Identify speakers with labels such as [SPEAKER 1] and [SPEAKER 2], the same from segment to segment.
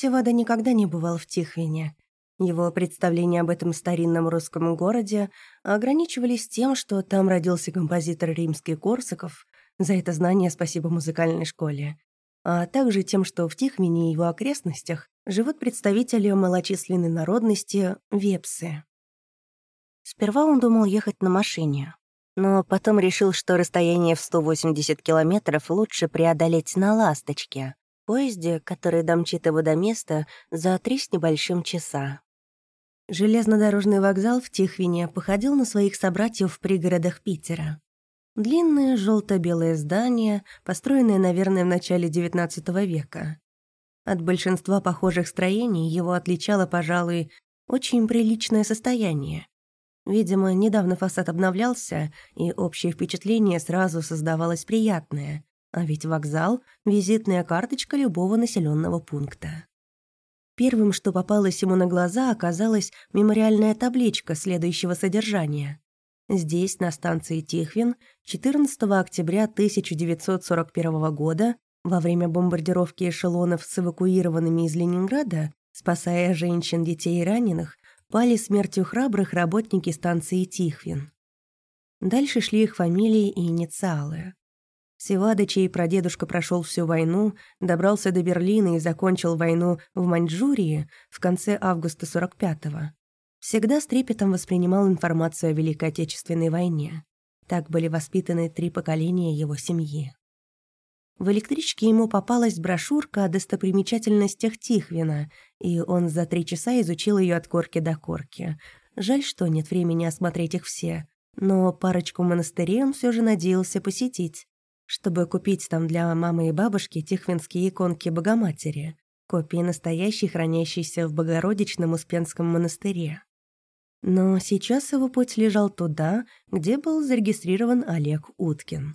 [SPEAKER 1] Севада никогда не бывал в Тихвине. Его представления об этом старинном русском городе ограничивались тем, что там родился композитор римский Корсаков, за это знание спасибо музыкальной школе, а также тем, что в Тихвине и его окрестностях живут представители малочисленной народности вепсы. Сперва он думал ехать на машине, но потом решил, что расстояние в 180 километров лучше преодолеть на «Ласточке», поезде, который домчит его до места за три с небольшим часа. Железнодорожный вокзал в Тихвине походил на своих собратьев в пригородах Питера. Длинное желто-белое здание, построенное, наверное, в начале XIX века. От большинства похожих строений его отличало, пожалуй, очень приличное состояние. Видимо, недавно фасад обновлялся, и общее впечатление сразу создавалось приятное. А ведь вокзал — визитная карточка любого населенного пункта. Первым, что попалось ему на глаза, оказалась мемориальная табличка следующего содержания. Здесь, на станции Тихвин, 14 октября 1941 года, во время бомбардировки эшелонов с эвакуированными из Ленинграда, спасая женщин, детей и раненых, пали смертью храбрых работники станции Тихвин. Дальше шли их фамилии и инициалы. Севада, чей прадедушка прошел всю войну, добрался до Берлина и закончил войну в Маньчжурии в конце августа 45-го, всегда с трепетом воспринимал информацию о Великой Отечественной войне. Так были воспитаны три поколения его семьи. В электричке ему попалась брошюрка о достопримечательностях Тихвина, и он за три часа изучил ее от корки до корки. Жаль, что нет времени осмотреть их все, но парочку монастырей он все же надеялся посетить, чтобы купить там для мамы и бабушки тихвинские иконки Богоматери, копии настоящей, хранящейся в Богородичном Успенском монастыре. Но сейчас его путь лежал туда, где был зарегистрирован Олег Уткин.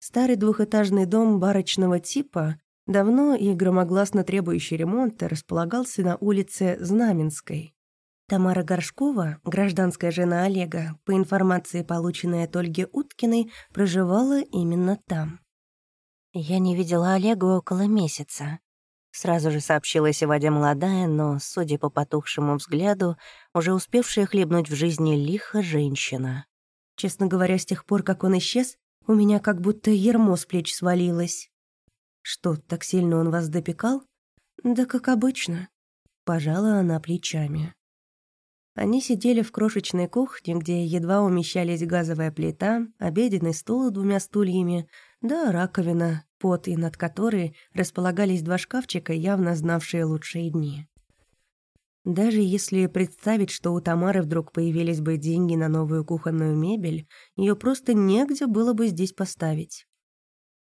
[SPEAKER 1] Старый двухэтажный дом барочного типа, давно и громогласно требующий ремонта, располагался на улице Знаменской. Тамара Горшкова, гражданская жена Олега, по информации, полученной от Ольги Уткиной, проживала именно там. «Я не видела Олега около месяца», — сразу же сообщила Севадя молодая, но, судя по потухшему взгляду, уже успевшая хлебнуть в жизни лихо женщина. Честно говоря, с тех пор, как он исчез, у меня как будто ермо с плеч свалилось. Что, так сильно он вас допекал? Да как обычно. Пожала она плечами. Они сидели в крошечной кухне, где едва умещались газовая плита, обеденный стул с двумя стульями, да раковина, под и над которой располагались два шкафчика, явно знавшие лучшие дни. Даже если представить, что у Тамары вдруг появились бы деньги на новую кухонную мебель, ее просто негде было бы здесь поставить.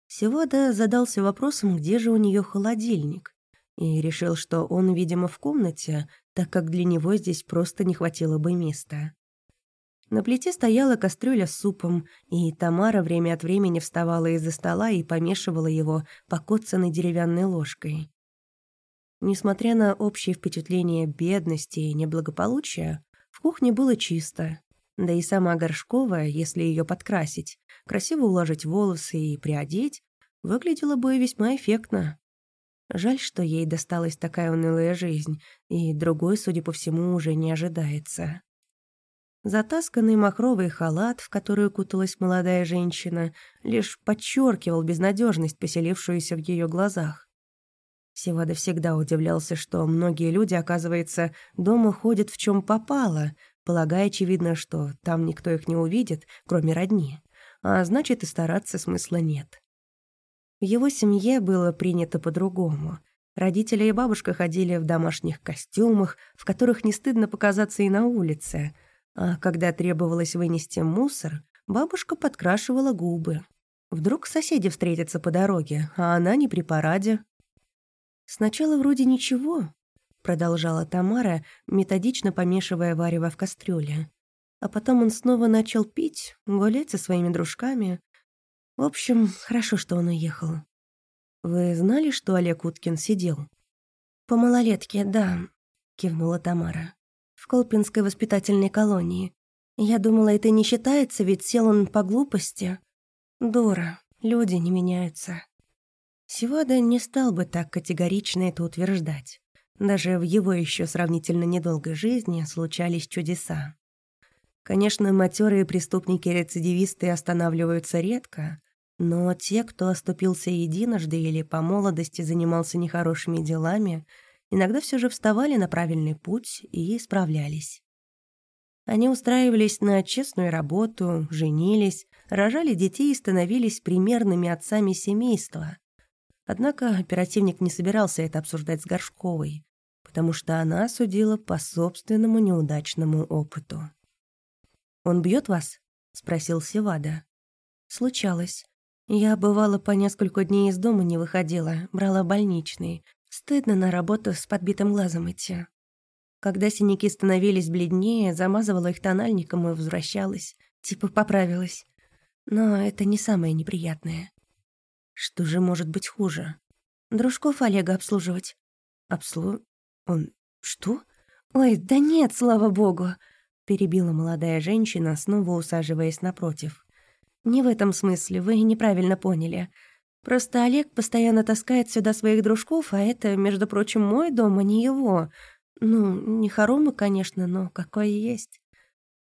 [SPEAKER 1] Севада задался вопросом, где же у нее холодильник, и решил, что он, видимо, в комнате, так как для него здесь просто не хватило бы места. На плите стояла кастрюля с супом, и Тамара время от времени вставала из-за стола и помешивала его покоцанной деревянной ложкой. Несмотря на общее впечатление бедности и неблагополучия, в кухне было чисто. Да и сама Горшкова, если ее подкрасить, красиво уложить волосы и приодеть, выглядела бы весьма эффектно. Жаль, что ей досталась такая унылая жизнь, и другой, судя по всему, уже не ожидается. Затасканный махровый халат, в который куталась молодая женщина, лишь подчеркивал безнадежность, поселившуюся в ее глазах. Севада всегда удивлялся, что многие люди, оказывается, дома ходят в чем попало, полагая, очевидно, что там никто их не увидит, кроме родни. А значит, и стараться смысла нет. В его семье было принято по-другому. Родители и бабушка ходили в домашних костюмах, в которых не стыдно показаться и на улице. А когда требовалось вынести мусор, бабушка подкрашивала губы. Вдруг соседи встретятся по дороге, а она не при параде, «Сначала вроде ничего», — продолжала Тамара, методично помешивая варево в кастрюле. А потом он снова начал пить, гулять со своими дружками. В общем, хорошо, что он уехал. «Вы знали, что Олег Уткин сидел?» «По малолетке, да», — кивнула Тамара. «В Колпинской воспитательной колонии. Я думала, это не считается, ведь сел он по глупости. Дура, люди не меняются». Севада не стал бы так категорично это утверждать. Даже в его еще сравнительно недолгой жизни случались чудеса. Конечно, матерые преступники-рецидивисты останавливаются редко, но те, кто оступился единожды или по молодости занимался нехорошими делами, иногда все же вставали на правильный путь и справлялись. Они устраивались на честную работу, женились, рожали детей и становились примерными отцами семейства. Однако оперативник не собирался это обсуждать с Горшковой, потому что она судила по собственному неудачному опыту. «Он бьет вас?» — спросил Севада. «Случалось. Я, бывала, по несколько дней из дома не выходила, брала больничный. Стыдно на работу с подбитым глазом идти. Когда синяки становились бледнее, замазывала их тональником и возвращалась. Типа поправилась. Но это не самое неприятное. Что же может быть хуже? Дружков Олега обслуживать. Обслу... Он... Что? Ой, да нет, слава богу перебила молодая женщина, снова усаживаясь напротив. «Не в этом смысле, вы неправильно поняли. Просто Олег постоянно таскает сюда своих дружков, а это, между прочим, мой дом, а не его. Ну, не хоромы, конечно, но какое есть.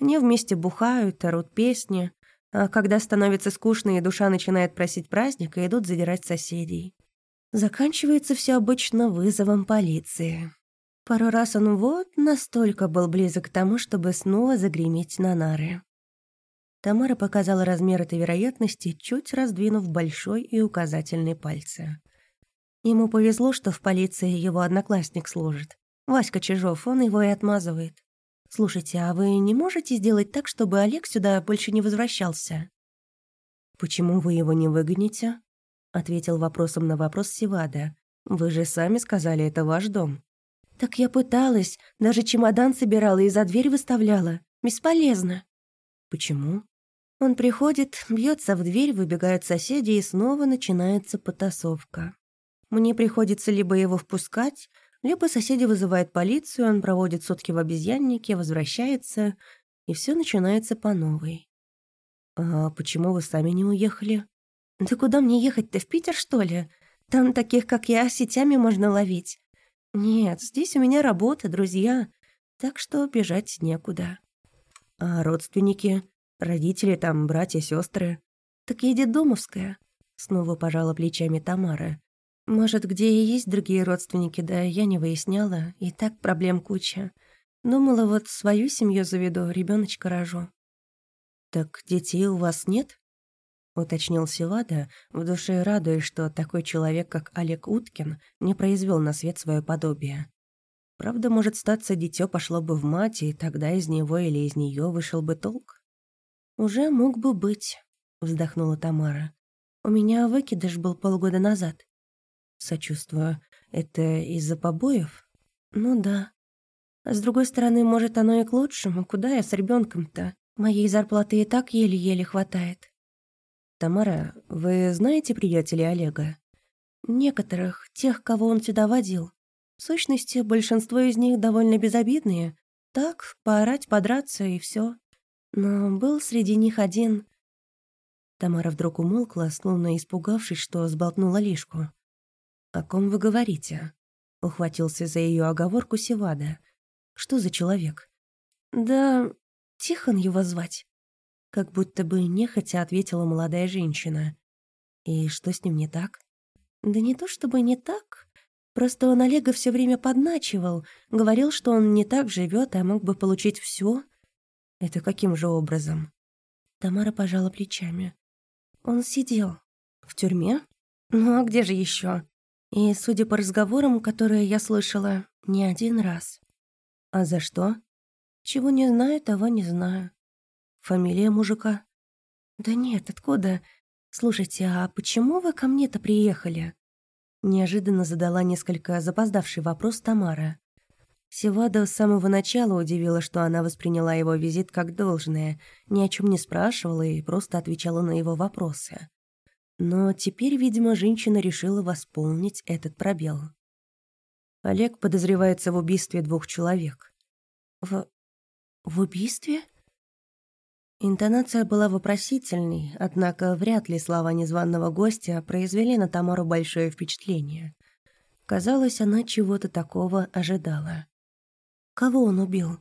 [SPEAKER 1] Они вместе бухают, орут песни, а когда становится скучно и душа начинает просить праздника, идут задирать соседей. Заканчивается все обычно вызовом полиции. Пару раз он вот настолько был близок к тому, чтобы снова загреметь на нары. Тамара показала размер этой вероятности, чуть раздвинув большой и указательный пальцы. Ему повезло, что в полиции его одноклассник служит. Васька Чижов, он его и отмазывает. «Слушайте, а вы не можете сделать так, чтобы Олег сюда больше не возвращался?» «Почему вы его не выгоните?» — ответил вопросом на вопрос Севада. «Вы же сами сказали, это ваш дом». «Так я пыталась, даже чемодан собирала и за дверь выставляла. Бесполезно». «Почему?» Он приходит, бьется в дверь, выбегают соседи, и снова начинается потасовка. Мне приходится либо его впускать, либо соседи вызывают полицию, он проводит сутки в обезьяннике, возвращается, и все начинается по новой. «А почему вы сами не уехали?» «Да куда мне ехать-то, в Питер, что ли? Там таких, как я, сетями можно ловить. «Нет, здесь у меня работа, друзья, так что бежать некуда». «А родственники? Родители там, братья, сестры?» «Так я домовская. снова пожала плечами Тамара. «Может, где и есть другие родственники, да я не выясняла, и так проблем куча. Думала, вот свою семью заведу, ребеночка рожу». «Так детей у вас нет?» уточнил Севада, в душе радуясь, что такой человек, как Олег Уткин, не произвел на свет свое подобие. Правда, может статься, дитё пошло бы в мать, и тогда из него или из нее вышел бы толк. «Уже мог бы быть», — вздохнула Тамара. «У меня выкидыш был полгода назад». «Сочувствую. Это из-за побоев?» «Ну да. А с другой стороны, может, оно и к лучшему. Куда я с ребенком-то? Моей зарплаты и так еле-еле хватает». «Тамара, вы знаете приятелей Олега?» «Некоторых, тех, кого он сюда водил. В сущности, большинство из них довольно безобидные. Так, поорать, подраться и все. Но был среди них один...» Тамара вдруг умолкла, словно испугавшись, что сболтнула лишку. «О ком вы говорите?» — ухватился за ее оговорку Севада. «Что за человек?» «Да... Тихон его звать. Как будто бы нехотя ответила молодая женщина. И что с ним не так? Да не то чтобы не так. Просто он Олега все время подначивал, говорил, что он не так живет, а мог бы получить все. Это каким же образом? Тамара пожала плечами. Он сидел. В тюрьме? Ну а где же еще? И, судя по разговорам, которые я слышала, не один раз. А за что? Чего не знаю, того не знаю. Фамилия мужика? Да нет, откуда? Слушайте, а почему вы ко мне-то приехали? Неожиданно задала несколько запоздавший вопрос Тамара. Севада с самого начала удивила, что она восприняла его визит как должное, ни о чем не спрашивала и просто отвечала на его вопросы. Но теперь, видимо, женщина решила восполнить этот пробел. Олег подозревается в убийстве двух человек. В... в убийстве? Интонация была вопросительной, однако вряд ли слова незваного гостя произвели на Тамару большое впечатление. Казалось, она чего-то такого ожидала. Кого он убил?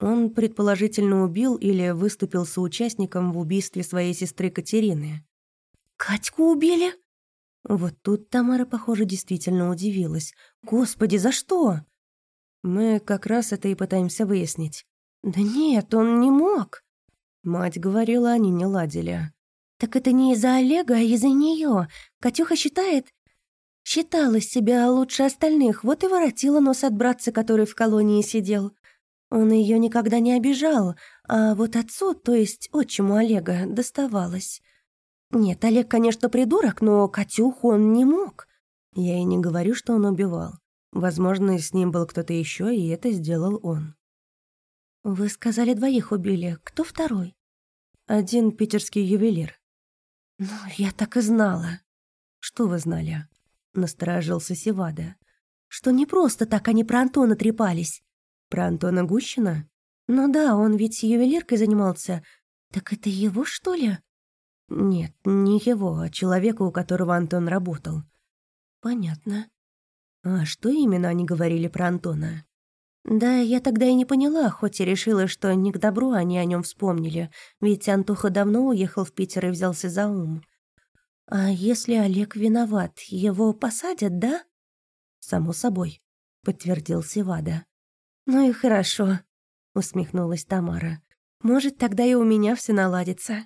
[SPEAKER 1] Он, предположительно, убил или выступил соучастником в убийстве своей сестры Катерины. «Катьку убили?» Вот тут Тамара, похоже, действительно удивилась. «Господи, за что?» «Мы как раз это и пытаемся выяснить». «Да нет, он не мог». Мать говорила, они не ладили. «Так это не из-за Олега, а из-за нее. Катюха считает...» «Считала себя лучше остальных, вот и воротила нос от братца, который в колонии сидел. Он ее никогда не обижал, а вот отцу, то есть отчиму Олега, доставалось. Нет, Олег, конечно, придурок, но Катюху он не мог. Я и не говорю, что он убивал. Возможно, с ним был кто-то еще, и это сделал он. «Вы сказали, двоих убили. Кто второй?» «Один питерский ювелир». «Ну, я так и знала». «Что вы знали?» — насторожился Севада. «Что не просто так они про Антона трепались». «Про Антона Гущина?» «Ну да, он ведь ювелиркой занимался. Так это его, что ли?» «Нет, не его, а человека, у которого Антон работал». «Понятно». «А что именно они говорили про Антона?» Да, я тогда и не поняла, хоть и решила, что не к добру они о нем вспомнили, ведь Антоха давно уехал в Питер и взялся за ум. А если Олег виноват, его посадят, да? Само собой, подтвердил Севада. Ну и хорошо, усмехнулась Тамара. Может, тогда и у меня все наладится.